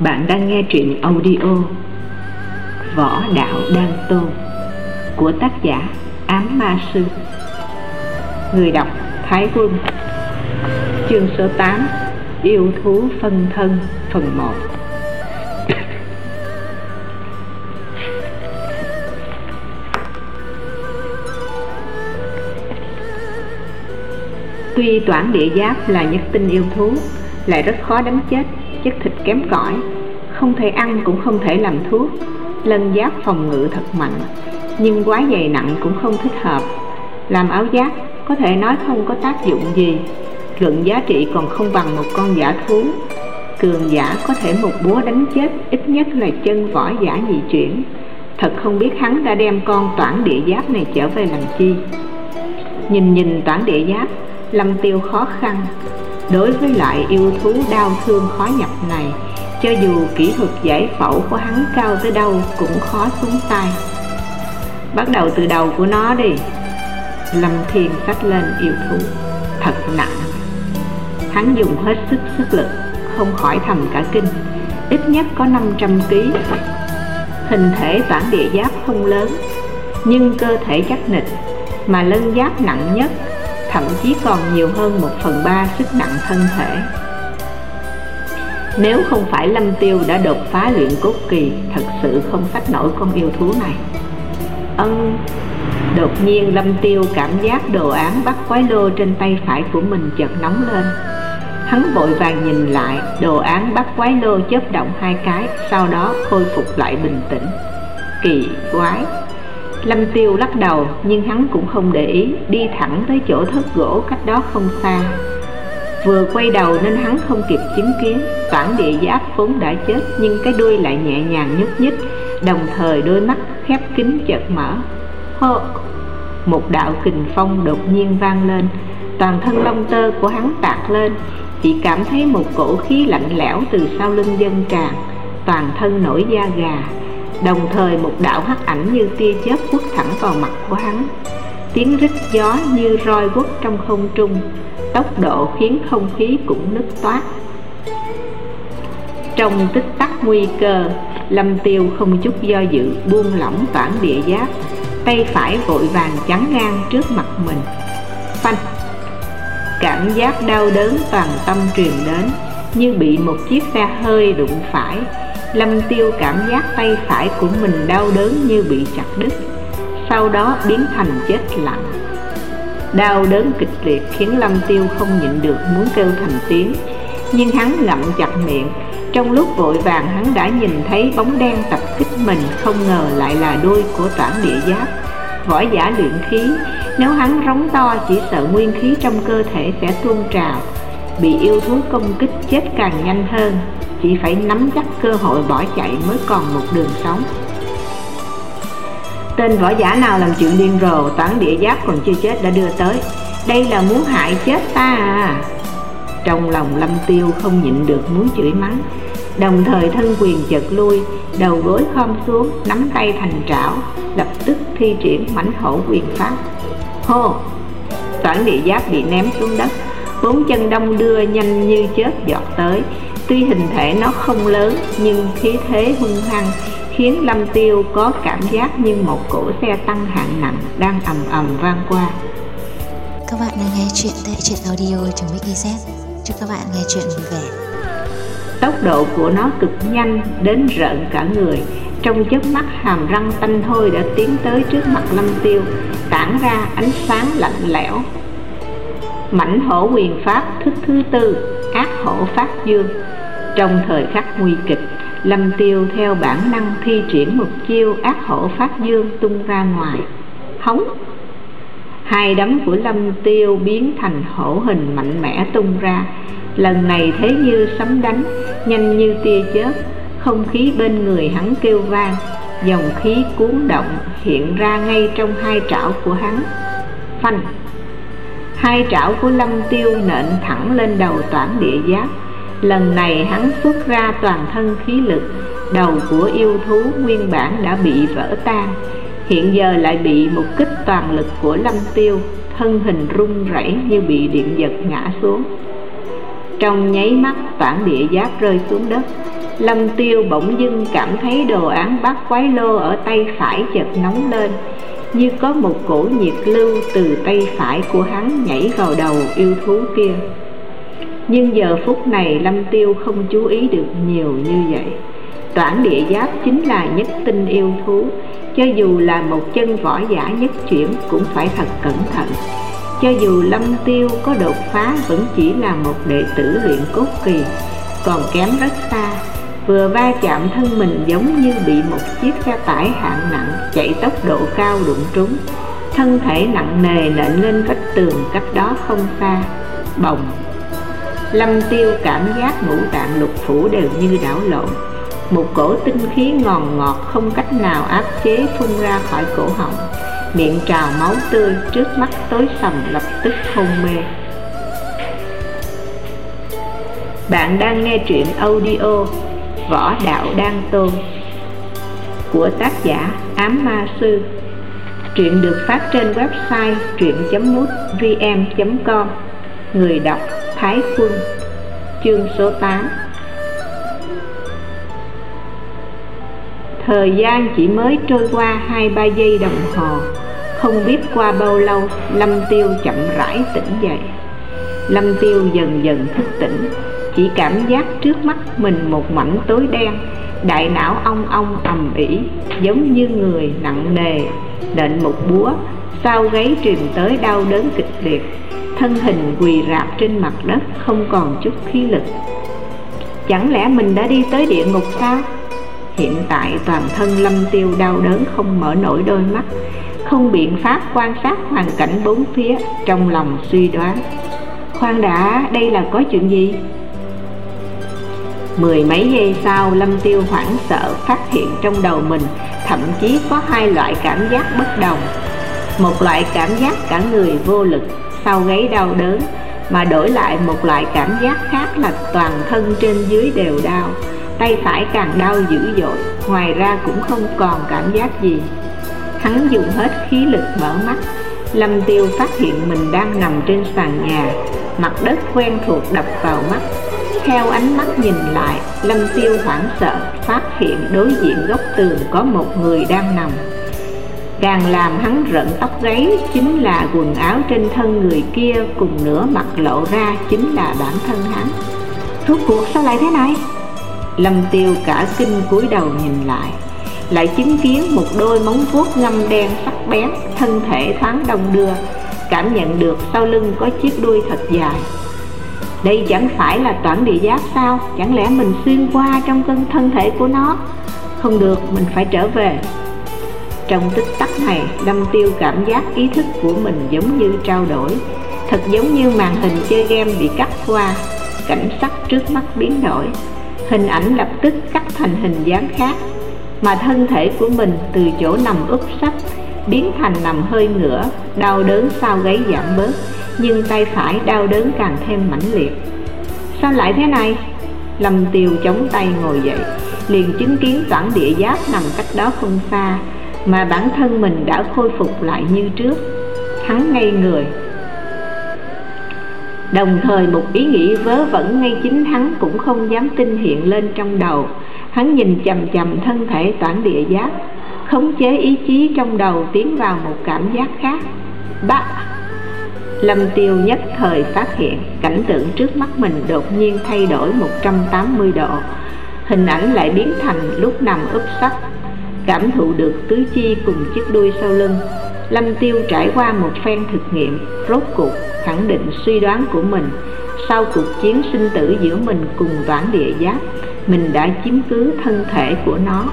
Bạn đang nghe truyện audio Võ Đạo Đan Tôn Của tác giả Ám Ma Sư. Người đọc Thái Quân. Chương số 8 Yêu thú phân thân, phần 1 Tuy toản địa giáp là nhất tinh yêu thú, Lại rất khó đánh chết. Chất thịt kém cỏi, Không thể ăn cũng không thể làm thuốc. Lân giáp phòng ngự thật mạnh, Nhưng quá dày nặng cũng không thích hợp. Làm áo giáp, có thể nói không có tác dụng gì. Luận giá trị còn không bằng một con giả thú. Cường giả có thể một búa đánh chết, Ít nhất là chân võ giả nhị chuyển. Thật không biết hắn đã đem con toản địa giáp này trở về làm chi. Nhìn nhìn toản địa giáp, Lâm tiêu khó khăn. Đối với loại yêu thú đau thương khó nhập này, Cho dù kỹ thuật giải phẫu của hắn cao tới đâu Cũng khó xuống tay. Bắt đầu từ đầu của nó đi. Lâm Thiên xách lên yêu thú. Thật nặng. Hắn dùng hết sức sức lực, Không khỏi thầm cả kinh. Ít nhất có 500 kg Hình thể toản địa giáp không lớn, Nhưng cơ thể chắc nịch, Mà lân giáp nặng nhất thậm chí còn nhiều hơn một phần ba sức nặng thân thể. Nếu không phải lâm tiêu đã đột phá luyện cốt kỳ, thật sự không sách nổi con yêu thú này. Ân, đột nhiên lâm tiêu cảm giác đồ án bắt quái lô trên tay phải của mình chợt nóng lên. Hắn vội vàng nhìn lại, đồ án bắt quái lô chớp động hai cái, sau đó khôi phục lại bình tĩnh. Kỳ quái. Lâm Tiêu lắc đầu, nhưng hắn cũng không để ý, Đi thẳng tới chỗ thất gỗ cách đó không xa. Vừa quay đầu nên hắn không kịp chứng kiến Toản địa giáp vốn đã chết, Nhưng cái đuôi lại nhẹ nhàng nhúc nhích, Đồng thời đôi mắt khép kín chợt mở. Hô! Một đạo kình phong đột nhiên vang lên, Toàn thân lông tơ của hắn tạc lên, Chỉ cảm thấy một cổ khí lạnh lẽo từ sau lưng dân tràn, Toàn thân nổi da gà. Đồng thời một đạo hắc ảnh như tia chớp quất thẳng vào mặt của hắn. Tiếng rít gió như roi quất trong không trung. Tốc độ khiến không khí cũng nứt toát. Trong tích tắc nguy cơ, Lâm tiêu không chút do dự buông lỏng toản địa giáp, Tay phải vội vàng chắn ngang trước mặt mình. Phanh! Cảm giác đau đớn toàn tâm truyền đến, Như bị một chiếc xe hơi đụng phải. Lâm Tiêu cảm giác tay phải của mình đau đớn như bị chặt đứt, Sau đó biến thành chết lặng Đau đớn kịch liệt khiến Lâm Tiêu không nhịn được muốn kêu thành tiếng, Nhưng hắn ngậm chặt miệng. Trong lúc vội vàng, hắn đã nhìn thấy bóng đen tập kích mình, Không ngờ lại là đôi của toản địa giáp. Võ giả luyện khí, Nếu hắn rống to, chỉ sợ nguyên khí trong cơ thể sẽ tuôn trào. Bị yêu thú công kích chết càng nhanh hơn, chỉ phải nắm chắc cơ hội bỏ chạy mới còn một đường sống. Tên võ giả nào làm chuyện điên rồ, Toán địa giáp còn chưa chết đã đưa tới. Đây là muốn hại chết ta à. Trong lòng lâm tiêu không nhịn được muốn chửi mắng, Đồng thời thân quyền chợt lui, Đầu gối khom xuống, Nắm tay thành trảo, Lập tức thi triển mãnh hổ quyền pháp. Hô! Toán địa giáp bị ném xuống đất. Bốn chân đông đưa nhanh như chớp giọt tới Tuy hình thể nó không lớn nhưng khí thế hung hăng khiến Lâm Tiêu có cảm giác như một cỗ xe tăng hạng nặng đang ầm ầm vang qua. Các bạn đang nghe chuyện tại truyện audio.mix.iz. Chúc các bạn nghe chuyện vui vẻ. Tốc độ của nó cực nhanh đến rợn cả người. Trong chớp mắt hàm răng tanh thôi đã tiến tới trước mặt Lâm Tiêu, tản ra ánh sáng lạnh lẽo. Mảnh hổ quyền pháp thức thứ tư, ác hổ phát dương. Trong thời khắc nguy kịch Lâm tiêu theo bản năng thi triển một chiêu ác hổ phát dương tung ra ngoài. Hống! Hai đấm của lâm tiêu biến thành hổ hình mạnh mẽ tung ra. Lần này thế như sấm đánh Nhanh như tia chớp. Không khí bên người hắn kêu vang Dòng khí cuốn động hiện ra ngay trong hai trảo của hắn. Phanh! Hai trảo của lâm tiêu nện thẳng lên đầu toản địa giáp. Lần này hắn xuất ra toàn thân khí lực, Đầu của yêu thú nguyên bản đã bị vỡ tan. Hiện giờ lại bị một kích toàn lực của lâm tiêu, Thân hình rung rẩy như bị điện giật ngã xuống. Trong nháy mắt, toản địa giáp rơi xuống đất. Lâm tiêu bỗng dưng cảm thấy đồ án bát quái lô ở tay phải chợt nóng lên. Như có một cổ nhiệt lưu từ tay phải của hắn nhảy vào đầu yêu thú kia. Nhưng giờ phút này Lâm tiêu không chú ý được nhiều như vậy. Toản địa giáp chính là nhất tinh yêu thú, Cho dù là một chân võ giả nhất chuyển cũng phải thật cẩn thận. Cho dù lâm tiêu có đột phá vẫn chỉ là một đệ tử luyện cốt kỳ, Còn kém rất xa. Vừa va chạm thân mình giống như bị một chiếc xe tải hạng nặng chạy tốc độ cao đụng trúng. Thân thể nặng nề nện lên vách tường cách đó không xa. Bồng. Lâm tiêu cảm giác ngũ tạng lục phủ đều như đảo lộn. Một cổ tinh khí ngòn ngọt không cách nào áp chế phun ra khỏi cổ họng. Miệng trào máu tươi trước mắt tối sầm lập tức hôn mê. Bạn đang nghe truyện audio võ đạo đan tôn của tác giả ám ma sư. Truyện được phát trên website truyện.mútvn.com người đọc thái quân, chương số 8 Thời gian chỉ mới trôi qua hai ba giây đồng hồ, Không biết qua bao lâu, Lâm Tiêu chậm rãi tỉnh dậy. Lâm Tiêu dần dần thức tỉnh. Chỉ cảm giác trước mắt mình một mảnh tối đen Đại não ong ong ầm ỉ Giống như người nặng nề Nện một búa Sau gáy truyền tới đau đớn kịch liệt Thân hình quỳ rạp trên mặt đất Không còn chút khí lực Chẳng lẽ mình đã đi tới địa ngục sao? Hiện tại toàn thân lâm tiêu đau đớn không mở nổi đôi mắt Không biện pháp quan sát hoàn cảnh bốn phía Trong lòng suy đoán Khoan đã, đây là có chuyện gì? Mười mấy giây sau, Lâm Tiêu hoảng sợ phát hiện trong đầu mình Thậm chí có hai loại cảm giác bất đồng. Một loại cảm giác cả người vô lực Sau gáy đau đớn, Mà đổi lại một loại cảm giác khác là toàn thân trên dưới đều đau, tay phải càng đau dữ dội, ngoài ra cũng không còn cảm giác gì. Hắn dùng hết khí lực mở mắt, lâm tiêu phát hiện mình đang nằm trên sàn nhà, mặt đất quen thuộc đập vào mắt theo ánh mắt nhìn lại, lâm tiêu hoảng sợ, phát hiện đối diện góc tường có một người đang nằm. Càng làm hắn rợn tóc gáy, chính là quần áo trên thân người kia cùng nửa mặt lộ ra chính là bản thân hắn. Rốt cuộc sao lại thế này? Lâm tiêu cả kinh cúi đầu nhìn lại Lại chứng kiến một đôi móng vuốt ngâm đen sắc bén, Thân thể thoáng đông đưa, Cảm nhận được sau lưng có chiếc đuôi thật dài. Đây chẳng phải là toản địa giáp sao? Chẳng lẽ mình xuyên qua trong cân thân thể của nó? Không được, mình phải trở về. Trong tích tắc này Lâm tiêu cảm giác ý thức của mình giống như trao đổi. Thật giống như màn hình chơi game bị cắt qua. Cảnh sắc trước mắt biến đổi. Hình ảnh lập tức cắt thành hình dáng khác. Mà thân thể của mình từ chỗ nằm úp sấp biến thành nằm hơi ngửa, đau đớn sau gáy giảm bớt, nhưng tay phải đau đớn càng thêm mãnh liệt. Sao lại thế này? Lâm tiêu chống tay ngồi dậy, liền chứng kiến toản địa giáp nằm cách đó không xa, mà bản thân mình đã khôi phục lại như trước. Hắn ngây người. Đồng thời một ý nghĩ vớ vẩn ngay chính hắn cũng không dám tin hiện lên trong đầu. Hắn nhìn chằm chằm thân thể toản địa giáp Khống chế ý chí trong đầu tiến vào một cảm giác khác. Bác Lâm tiêu nhất thời phát hiện Cảnh tượng trước mắt mình đột nhiên thay đổi 180 độ. Hình ảnh lại biến thành lúc nằm úp sấp, Cảm thụ được tứ chi cùng chiếc đuôi sau lưng. Lâm tiêu trải qua một phen thực nghiệm, Rốt cuộc khẳng định suy đoán của mình. Sau cuộc chiến sinh tử giữa mình cùng toản địa giáp, mình đã chiếm cứ thân thể của nó.